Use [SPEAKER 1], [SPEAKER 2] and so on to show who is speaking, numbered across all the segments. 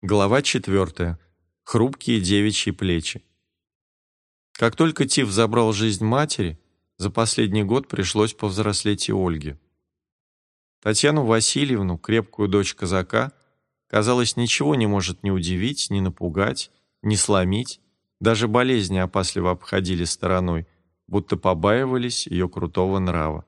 [SPEAKER 1] Глава четвертая. Хрупкие девичьи плечи. Как только Тиф забрал жизнь матери, за последний год пришлось повзрослеть и Ольге. Татьяну Васильевну, крепкую дочь казака, казалось, ничего не может ни удивить, ни напугать, ни сломить, даже болезни опасливо обходили стороной, будто побаивались ее крутого нрава.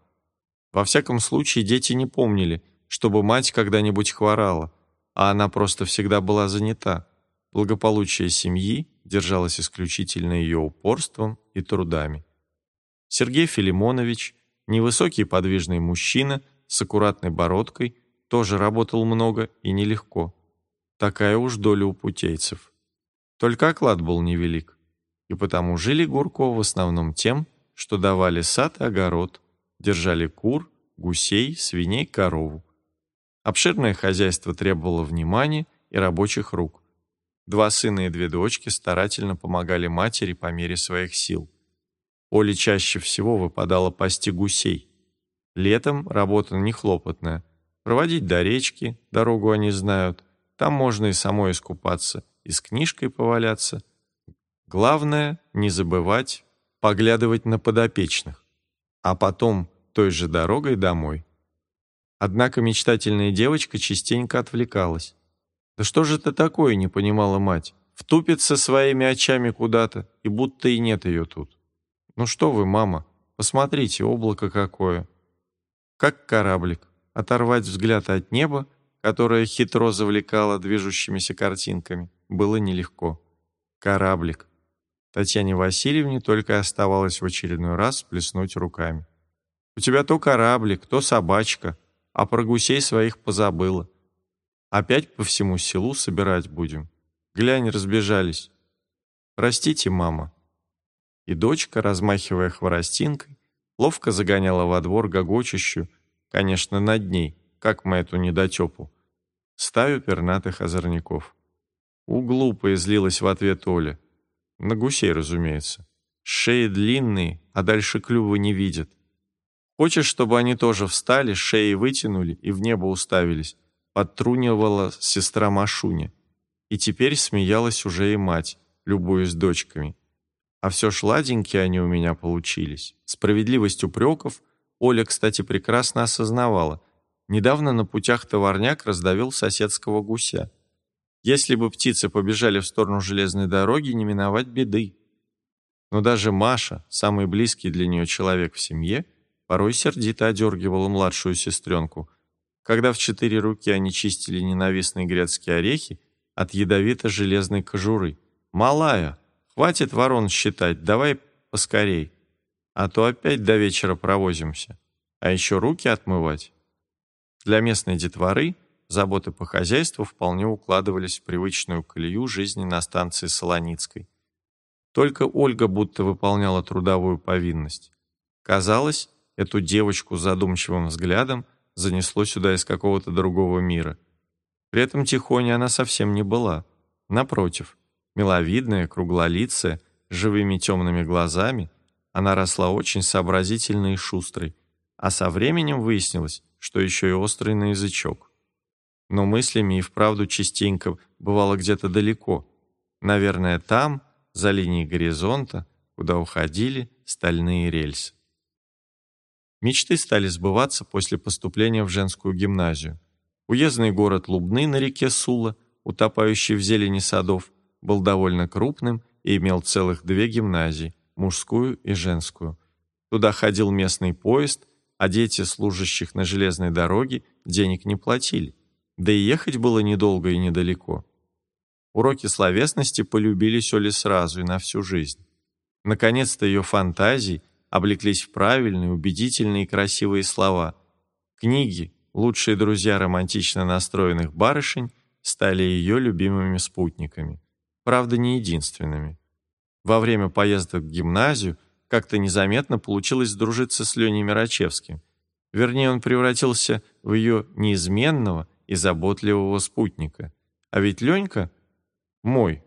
[SPEAKER 1] Во всяком случае, дети не помнили, чтобы мать когда-нибудь хворала, а она просто всегда была занята. Благополучие семьи держалось исключительно ее упорством и трудами. Сергей Филимонович, невысокий подвижный мужчина с аккуратной бородкой, тоже работал много и нелегко. Такая уж доля у путейцев. Только оклад был невелик, и потому жили Гурко в основном тем, что давали сад и огород, держали кур, гусей, свиней, корову. Обширное хозяйство требовало внимания и рабочих рук. Два сына и две дочки старательно помогали матери по мере своих сил. Оле чаще всего выпадало пасти гусей. Летом работа не хлопотная. Проводить до речки, дорогу они знают. Там можно и самой искупаться, и с книжкой поваляться. Главное — не забывать поглядывать на подопечных. А потом той же дорогой домой. Однако мечтательная девочка частенько отвлекалась. «Да что же это такое?» — не понимала мать. «Втупится своими очами куда-то, и будто и нет ее тут». «Ну что вы, мама, посмотрите, облако какое!» Как кораблик, оторвать взгляд от неба, которое хитро завлекало движущимися картинками, было нелегко. Кораблик. Татьяне Васильевне только оставалось в очередной раз плеснуть руками. У тебя то кораблик, то собачка, а про гусей своих позабыла. Опять по всему селу собирать будем. Глянь, разбежались. Простите, мама». И дочка, размахивая хворостинкой, ловко загоняла во двор гогочущую, конечно, над ней, как мы эту недотепу, стаю пернатых озорников. У глупо излилась в ответ Оля. На гусей, разумеется. Шеи длинные, а дальше клюва не видят. Хочешь, чтобы они тоже встали, шеи вытянули и в небо уставились? Подтрунивала сестра Машуня. И теперь смеялась уже и мать, любуясь дочками. А все шладенькие они у меня получились. Справедливость упреков Оля, кстати, прекрасно осознавала. Недавно на путях товарняк раздавил соседского гуся. Если бы птицы побежали в сторону железной дороги, не миновать беды. Но даже Маша, самый близкий для нее человек в семье, порой сердито одергивала младшую сестренку, когда в четыре руки они чистили ненавистные грецкие орехи от ядовито-железной кожуры. «Малая, хватит ворон считать, давай поскорей, а то опять до вечера провозимся, а еще руки отмывать». Для местной детворы заботы по хозяйству вполне укладывались в привычную колею жизни на станции Солоницкой. Только Ольга будто выполняла трудовую повинность. Казалось, Эту девочку с задумчивым взглядом занесло сюда из какого-то другого мира. При этом тихоня она совсем не была. Напротив, миловидная, круглолицая, с живыми темными глазами, она росла очень сообразительной и шустрой, а со временем выяснилось, что еще и острый на язычок. Но мыслями и вправду частенько бывало где-то далеко. Наверное, там, за линией горизонта, куда уходили стальные рельсы. Мечты стали сбываться после поступления в женскую гимназию. Уездный город Лубны на реке Сула, утопающий в зелени садов, был довольно крупным и имел целых две гимназии – мужскую и женскую. Туда ходил местный поезд, а дети служащих на железной дороге денег не платили. Да и ехать было недолго и недалеко. Уроки словесности полюбились Оле сразу и на всю жизнь. Наконец-то ее фантазии облеклись в правильные, убедительные и красивые слова. Книги, лучшие друзья романтично настроенных барышень, стали ее любимыми спутниками. Правда, не единственными. Во время поездок в гимназию как-то незаметно получилось сдружиться с Леней Мирачевским. Вернее, он превратился в ее неизменного и заботливого спутника. А ведь Ленька мой,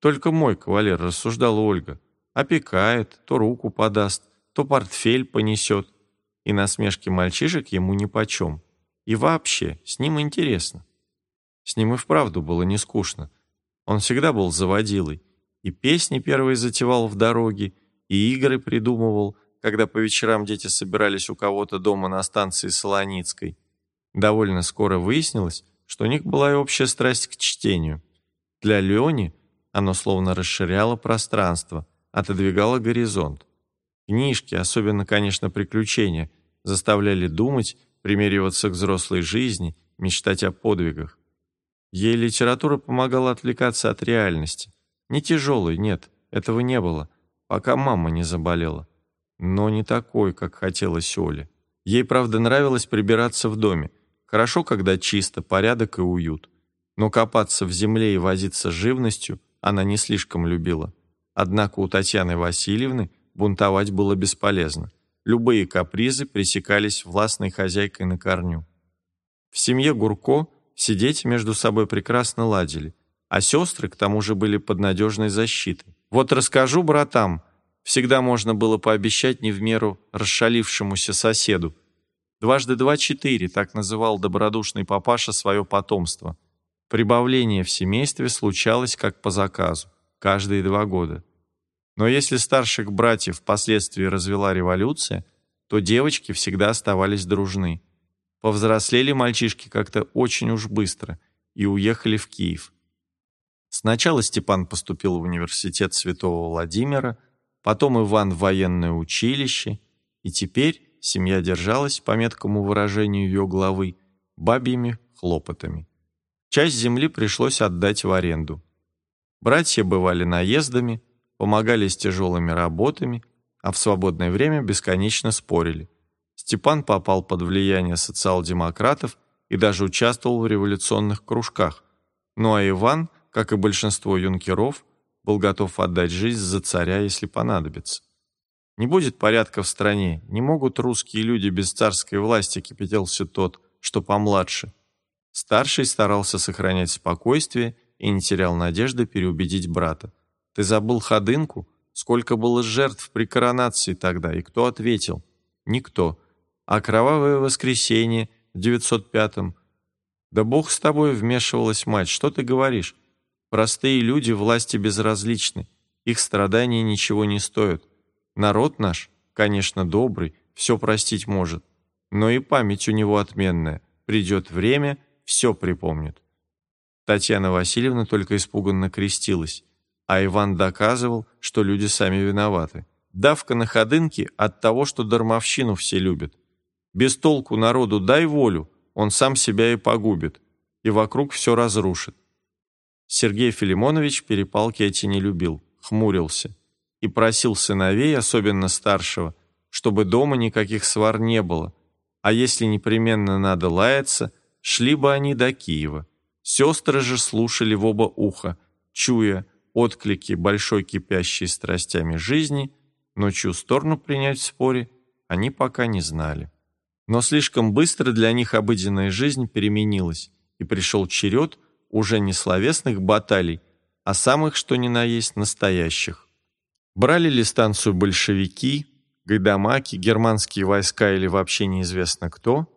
[SPEAKER 1] только мой кавалер, рассуждала Ольга. Опекает, то руку подаст, то портфель понесет, и насмешки мальчишек ему нипочем. И вообще, с ним интересно. С ним и вправду было не скучно. Он всегда был заводилой. И песни первые затевал в дороге, и игры придумывал, когда по вечерам дети собирались у кого-то дома на станции Солоницкой. Довольно скоро выяснилось, что у них была и общая страсть к чтению. Для Леони оно словно расширяло пространство, отодвигало горизонт. Книжки, особенно, конечно, приключения, заставляли думать, примериваться к взрослой жизни, мечтать о подвигах. Ей литература помогала отвлекаться от реальности. Не тяжелой, нет, этого не было, пока мама не заболела. Но не такой, как хотелось Оле. Ей, правда, нравилось прибираться в доме. Хорошо, когда чисто, порядок и уют. Но копаться в земле и возиться живностью она не слишком любила. Однако у Татьяны Васильевны бунтовать было бесполезно. Любые капризы пресекались властной хозяйкой на корню. В семье Гурко сидеть между собой прекрасно ладили, а сестры к тому же были под надежной защитой. Вот расскажу братам, всегда можно было пообещать не в меру расшалившемуся соседу. Дважды два — четыре, так называл добродушный папаша свое потомство. Прибавление в семействе случалось как по заказу, каждые два года. Но если старших братьев впоследствии развела революция, то девочки всегда оставались дружны. Повзрослели мальчишки как-то очень уж быстро и уехали в Киев. Сначала Степан поступил в университет Святого Владимира, потом Иван в военное училище, и теперь семья держалась, по меткому выражению ее главы, бабьими хлопотами. Часть земли пришлось отдать в аренду. Братья бывали наездами, помогали с тяжелыми работами, а в свободное время бесконечно спорили. Степан попал под влияние социал-демократов и даже участвовал в революционных кружках. Ну а Иван – как и большинство юнкеров, был готов отдать жизнь за царя, если понадобится. Не будет порядка в стране, не могут русские люди без царской власти, кипятился тот, что помладше. Старший старался сохранять спокойствие и не терял надежды переубедить брата. «Ты забыл ходынку? Сколько было жертв при коронации тогда, и кто ответил?» «Никто. А кровавое воскресенье в 905-м?» «Да бог с тобой вмешивалась мать, что ты говоришь? Простые люди власти безразличны, их страдания ничего не стоят. Народ наш, конечно, добрый, все простить может, но и память у него отменная. Придет время, все припомнит. Татьяна Васильевна только испуганно крестилась, а Иван доказывал, что люди сами виноваты. Давка на ходынке от того, что дармовщину все любят. Без толку народу дай волю, он сам себя и погубит, и вокруг все разрушит. Сергей Филимонович перепалки эти не любил, хмурился и просил сыновей, особенно старшего, чтобы дома никаких свар не было, а если непременно надо лаяться, шли бы они до Киева. Сестры же слушали в оба уха, чуя отклики большой кипящей страстями жизни, но чью сторону принять в споре они пока не знали. Но слишком быстро для них обыденная жизнь переменилась, и пришел черед уже не словесных баталий, а самых, что ни на есть, настоящих. Брали ли станцию большевики, гайдамаки, германские войска или вообще неизвестно кто,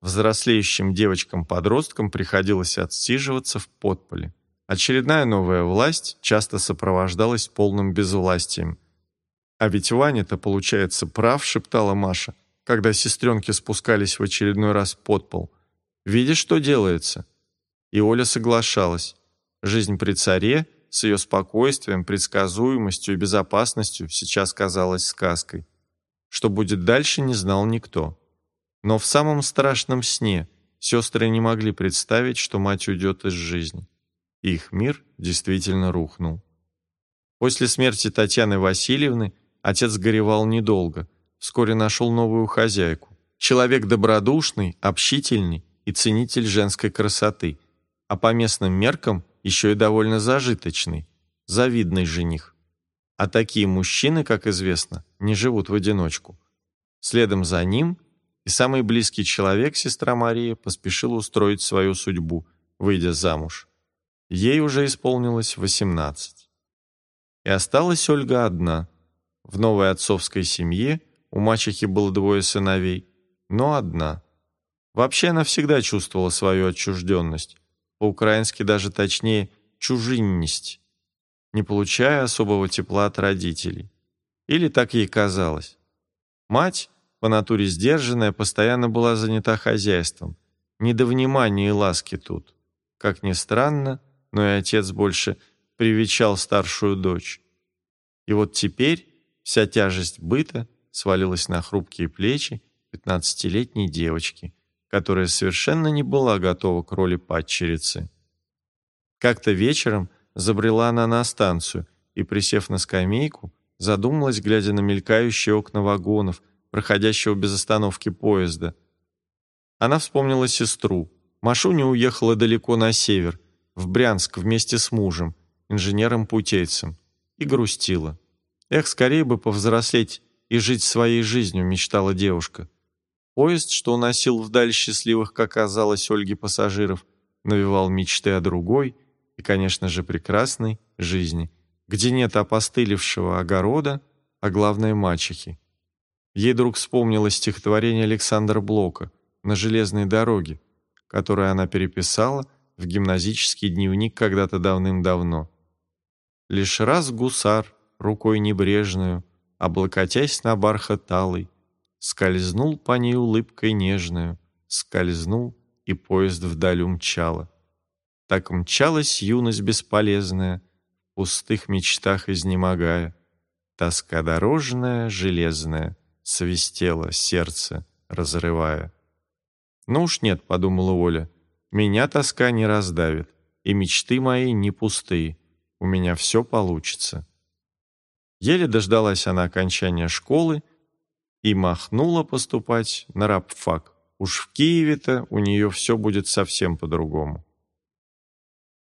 [SPEAKER 1] взрослеющим девочкам-подросткам приходилось отсиживаться в подполе. Очередная новая власть часто сопровождалась полным безвластием. «А ведь Ваня-то, получается, прав», — шептала Маша, когда сестренки спускались в очередной раз под пол. «Видишь, что делается? И Оля соглашалась. Жизнь при царе с ее спокойствием, предсказуемостью и безопасностью сейчас казалась сказкой. Что будет дальше, не знал никто. Но в самом страшном сне сестры не могли представить, что мать уйдет из жизни. Их мир действительно рухнул. После смерти Татьяны Васильевны отец горевал недолго, вскоре нашел новую хозяйку. Человек добродушный, общительный и ценитель женской красоты – а по местным меркам еще и довольно зажиточный, завидный жених. А такие мужчины, как известно, не живут в одиночку. Следом за ним и самый близкий человек, сестра Мария, поспешила устроить свою судьбу, выйдя замуж. Ей уже исполнилось 18. И осталась Ольга одна. В новой отцовской семье у мачехи было двое сыновей, но одна. Вообще она всегда чувствовала свою отчужденность, по-украински даже точнее «чужинность», не получая особого тепла от родителей. Или так ей казалось. Мать, по натуре сдержанная, постоянно была занята хозяйством. Не до внимания и ласки тут. Как ни странно, но и отец больше привечал старшую дочь. И вот теперь вся тяжесть быта свалилась на хрупкие плечи пятнадцатилетней девочки, которая совершенно не была готова к роли падчерицы. Как-то вечером забрела она на станцию и, присев на скамейку, задумалась, глядя на мелькающие окна вагонов, проходящего без остановки поезда. Она вспомнила сестру. Машуня уехала далеко на север, в Брянск вместе с мужем, инженером-путейцем, и грустила. Эх, скорее бы повзрослеть и жить своей жизнью, мечтала девушка. Поезд, что уносил вдаль счастливых, как казалось, Ольге пассажиров, навевал мечты о другой и, конечно же, прекрасной жизни, где нет опостылевшего огорода, а главное мачехи. Ей вдруг вспомнилось стихотворение Александра Блока «На железной дороге», которое она переписала в гимназический дневник когда-то давным-давно. Лишь раз гусар, рукой небрежную, облокотясь на бархат алый, Скользнул по ней улыбкой нежную, скользнул, и поезд вдаль умчала. Так мчалась юность бесполезная, в пустых мечтах изнемогая. Тоска дорожная, железная, свистела сердце, разрывая. «Ну уж нет», — подумала Оля, — «меня тоска не раздавит, и мечты мои не пустые, у меня все получится». Еле дождалась она окончания школы и махнула поступать на рабфак. Уж в Киеве-то у нее все будет совсем по-другому.